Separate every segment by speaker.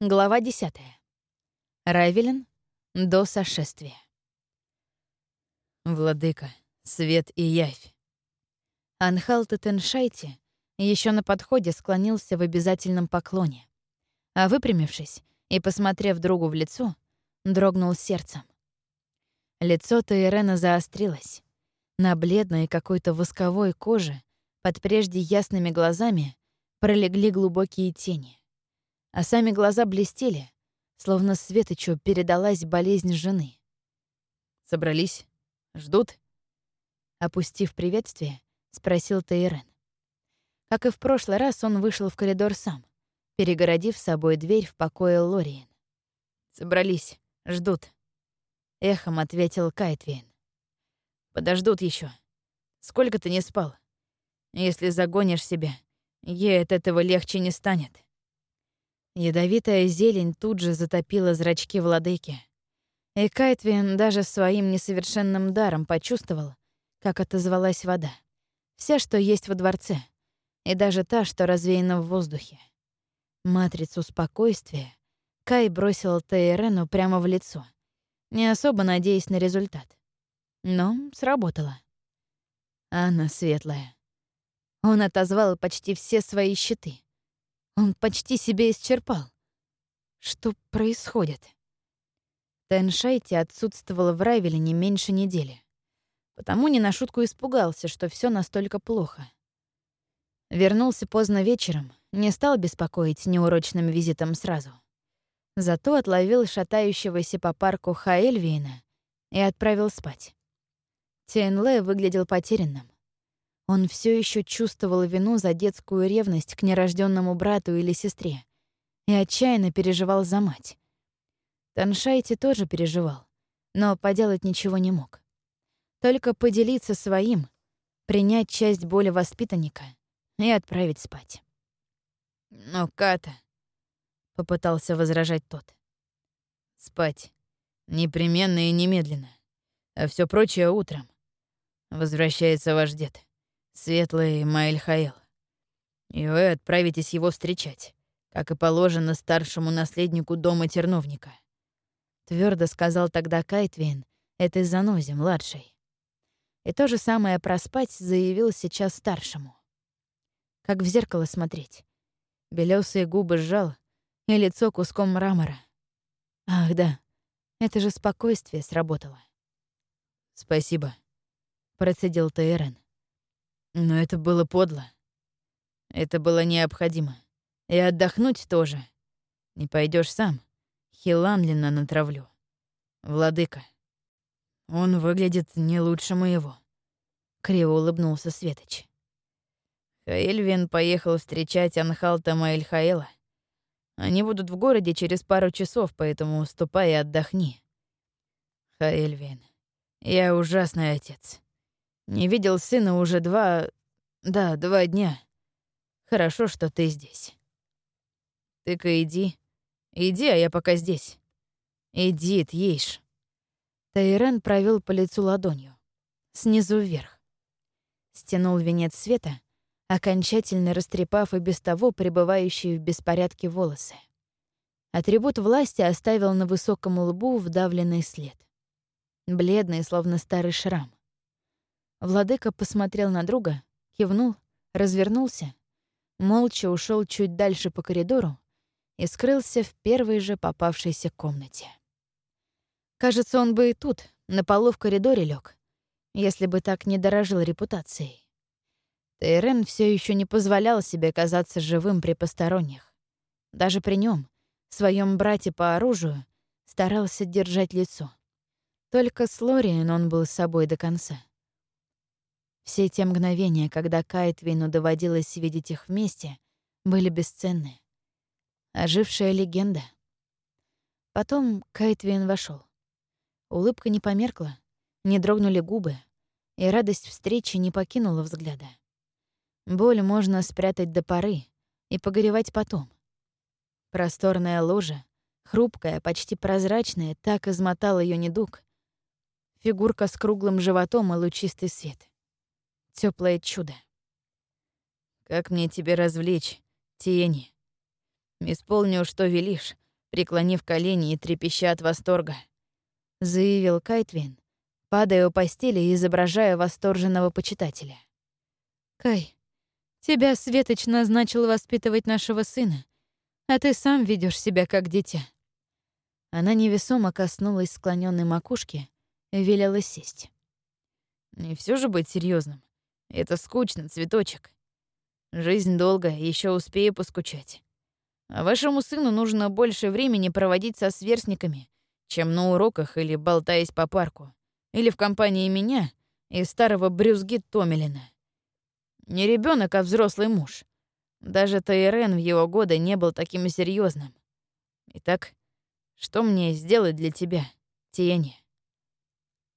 Speaker 1: Глава 10. Райвелин до сошествия.
Speaker 2: Владыка, свет и явь.
Speaker 1: Анхал Теншайте еще на подходе склонился в обязательном поклоне, а выпрямившись и посмотрев другу в лицо, дрогнул сердцем. Лицо Тейрена заострилось. На бледной какой-то восковой коже под прежде ясными глазами пролегли глубокие тени а сами глаза блестели, словно Светочу передалась болезнь жены.
Speaker 2: «Собрались? Ждут?»
Speaker 1: Опустив приветствие, спросил Тейрен. Как и в прошлый раз, он вышел в коридор сам, перегородив собой дверь в покое Лориен.
Speaker 2: «Собрались, ждут», — эхом ответил Кайтвейн. «Подождут еще. Сколько ты не спал? Если загонишь себя, ей от этого легче не станет».
Speaker 1: Ядовитая зелень тут же затопила зрачки владыки. И Кайтвин даже своим несовершенным даром почувствовал, как отозвалась вода. Вся, что есть во дворце, и даже та, что развеяна в воздухе. Матрицу спокойствия Кай бросил Тейрену прямо в лицо, не особо надеясь на результат. Но сработало. Анна светлая. Он отозвал почти все свои щиты — он почти себя исчерпал. Что происходит? Теншайте отсутствовала в Райвеле не меньше недели. Потому не на шутку испугался, что все настолько плохо. Вернулся поздно вечером, не стал беспокоить неурочным визитом сразу. Зато отловил шатающегося по парку Хаэльвейна и отправил спать. Тенле выглядел потерянным. Он все еще чувствовал вину за детскую ревность к нерожденному брату или сестре и отчаянно переживал за мать. Таншайте тоже переживал, но поделать ничего не мог. Только поделиться своим, принять часть боли воспитанника и отправить спать.
Speaker 2: «Ну, Ката», — попытался возражать тот. «Спать. Непременно и немедленно. А все прочее утром. Возвращается ваш дед» светлый Маэльхаэл. И вы отправитесь его встречать, как и положено старшему наследнику дома терновника.
Speaker 1: Твердо сказал тогда Кайтвин, этой занозе, младшей. И то же самое проспать заявил сейчас старшему. Как в зеркало смотреть. Белёсые губы сжал, и лицо куском мрамора. Ах, да, это же спокойствие сработало.
Speaker 2: «Спасибо», — процедил Тейрен. Но это было подло. Это было необходимо. И отдохнуть тоже. Не пойдешь сам. Хиланлина натравлю. Владыка. Он выглядит не лучше моего. Криво улыбнулся Светоч. Хаэльвин поехал встречать Анхалта Маэльхаэла. Они будут в городе через пару часов, поэтому ступай и отдохни. Хаэльвин, я ужасный отец. Не видел сына уже два... Да, два дня. Хорошо, что ты здесь. Ты-ка иди. Иди, а я пока здесь. Иди, тъешь.
Speaker 1: Тайрен провел по лицу ладонью. Снизу вверх. Стянул венец света, окончательно растрепав и без того пребывающие в беспорядке волосы. Атрибут власти оставил на высоком лбу вдавленный след. Бледный, словно старый шрам. Владыка посмотрел на друга, кивнул, развернулся, молча ушел чуть дальше по коридору и скрылся в первой же попавшейся комнате. Кажется, он бы и тут, на полу в коридоре лег, если бы так не дорожил репутацией. Тейрен все еще не позволял себе казаться живым при посторонних. Даже при нем, своем брате по оружию, старался держать лицо. Только с Лориен он был с собой до конца. Все те мгновения, когда Кайтвину доводилось видеть их вместе, были бесценны. Ожившая легенда. Потом Кайтвин вошел. Улыбка не померкла, не дрогнули губы, и радость встречи не покинула взгляда. Боль можно спрятать до поры и погоревать потом. Просторная ложа, хрупкая, почти прозрачная, так измотал ее недуг. Фигурка с круглым животом и лучистый свет теплое чудо.
Speaker 2: Как мне тебя развлечь, тени? Исполню, что велишь, преклонив колени и трепеща от восторга, заявил Кайтвин, падая у постели и изображая восторженного почитателя.
Speaker 1: «Кай, тебя Светоч назначил воспитывать нашего сына, а ты сам ведешь себя как дитя». Она невесомо коснулась склоненной макушки и велела сесть.
Speaker 2: «Не все же быть серьезным. Это скучно, цветочек. Жизнь долгая, еще успею поскучать. А вашему сыну нужно больше времени проводить со сверстниками, чем на уроках или болтаясь по парку, или в компании меня и старого брюзги Томилина. Не ребенок, а взрослый муж. Даже Тайрен в его годы не был таким серьезным. Итак, что мне сделать для тебя, Тиени?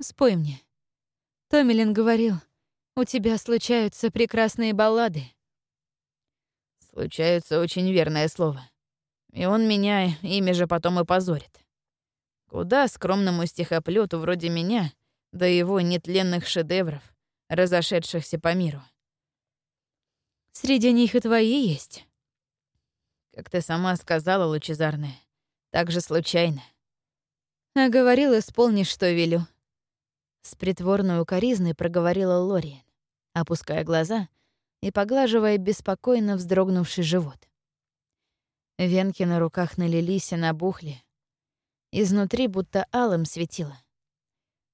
Speaker 1: Спой мне. Томилин говорил, у тебя случаются прекрасные баллады.
Speaker 2: Случаются очень верное слово. И он меня ими же потом и позорит. Куда скромному стихоплету вроде меня до его нетленных шедевров, разошедшихся по миру?
Speaker 1: Среди них и твои есть.
Speaker 2: Как ты сама сказала, лучезарная, так же случайно.
Speaker 1: А говорил, исполнишь, что велю. С притворной укоризной проговорила Лориен, опуская глаза и поглаживая беспокойно вздрогнувший живот. Венки на руках налились и набухли. Изнутри будто алым светило.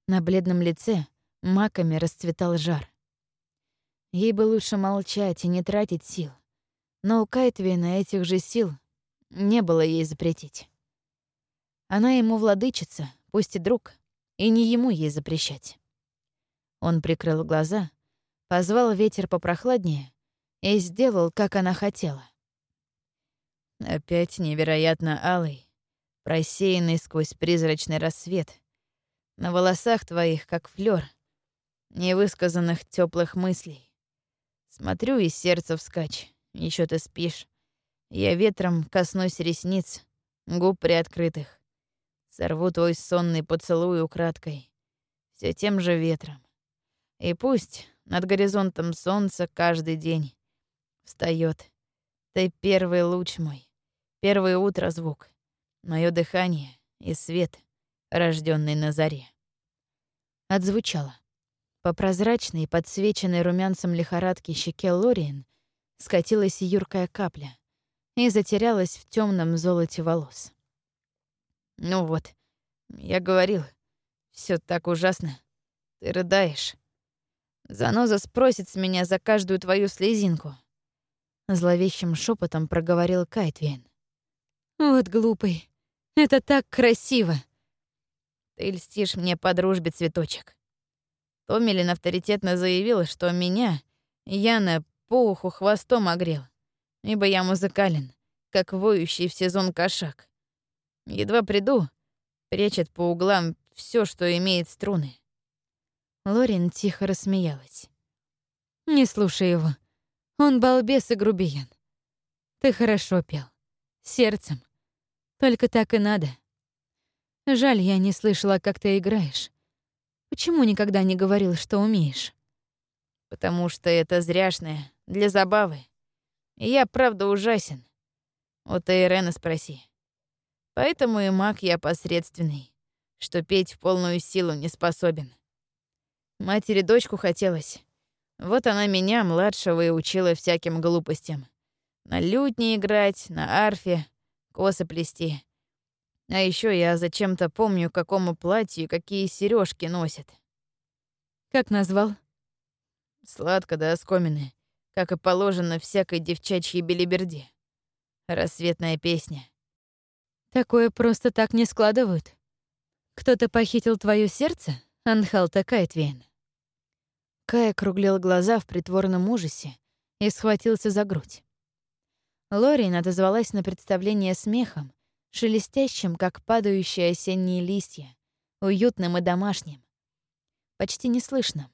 Speaker 1: На бледном лице маками расцветал жар. Ей бы лучше молчать и не тратить сил. Но у Кайтвина этих же сил не было ей запретить. Она ему владычица, пусть и друг, и не ему ей запрещать. Он прикрыл глаза, позвал ветер попрохладнее и сделал, как она хотела.
Speaker 2: Опять невероятно алый, просеянный сквозь призрачный рассвет. На волосах твоих, как флёр, невысказанных теплых мыслей. Смотрю, и сердце вскачь. Еще ты спишь. Я ветром коснусь ресниц, губ приоткрытых. Сорву твой сонный поцелуй украдкой. Все тем же ветром. И пусть над горизонтом солнца каждый день встает. Ты первый луч мой, первое утро звук, мое дыхание и свет, рожденный на заре.
Speaker 1: Отзвучало. По прозрачной, подсвеченной румянцем лихорадки щеке Лориен скатилась юркая капля и затерялась в темном золоте волос.
Speaker 2: «Ну вот, я говорил, все так ужасно. Ты рыдаешь. Заноза спросит с меня за каждую твою слезинку».
Speaker 1: Зловещим шепотом проговорил Кайтвин. «Вот глупый. Это так красиво!»
Speaker 2: «Ты льстишь мне по дружбе, цветочек. Томилин авторитетно заявил, что меня Яна по уху хвостом огрел, ибо я музыкален, как воющий в сезон кошак. Едва приду, прячет по углам все, что имеет струны.
Speaker 1: Лорин тихо рассмеялась. «Не слушай его. Он балбес и грубиян. Ты хорошо пел. Сердцем. Только так и надо. Жаль, я не слышала, как ты играешь. Почему никогда не говорил, что умеешь?
Speaker 2: Потому что это зряшное, для забавы. И я, правда, ужасен. У Тейрена спроси. Поэтому и маг я посредственный, что петь в полную силу не способен. Матери дочку хотелось. Вот она меня, младшего, и учила всяким глупостям. На лютне играть, на арфе, косы плести. А еще я зачем-то помню, какому платью какие сережки носят.
Speaker 1: Как назвал?
Speaker 2: Сладко да оскомины, как и положено всякой девчачьей белиберде. Рассветная песня.
Speaker 1: Такое просто так не складывают. Кто-то похитил твое сердце, Анхалта Кайтвейн? Кай округлил глаза в притворном ужасе и схватился за грудь. Лорин отозвалась на представление смехом, шелестящим, как падающие осенние листья, уютным и домашним, почти неслышным.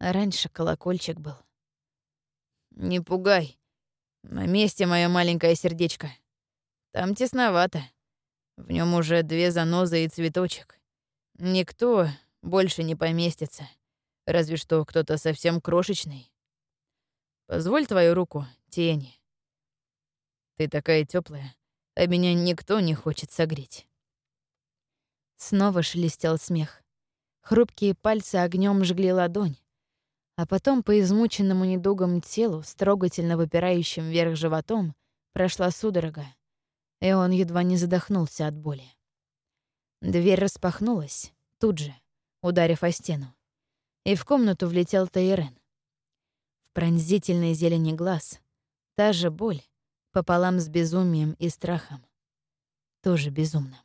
Speaker 1: Раньше колокольчик был.
Speaker 2: «Не пугай. На месте мое маленькое сердечко. Там тесновато. В нем уже две занозы и цветочек. Никто больше не поместится. Разве что кто-то совсем крошечный. Позволь твою руку, тени. Ты такая теплая, а меня никто не хочет согреть.
Speaker 1: Снова шелестел смех. Хрупкие пальцы огнем жгли ладонь, а потом по измученному недугом телу с трогательно выпирающим вверх животом прошла судорога, и он едва не задохнулся от боли. Дверь распахнулась, тут же, ударив о стену, и в комнату влетел Тайрен. В пронзительной зелени глаз та же боль пополам с безумием и страхом. Тоже безумно.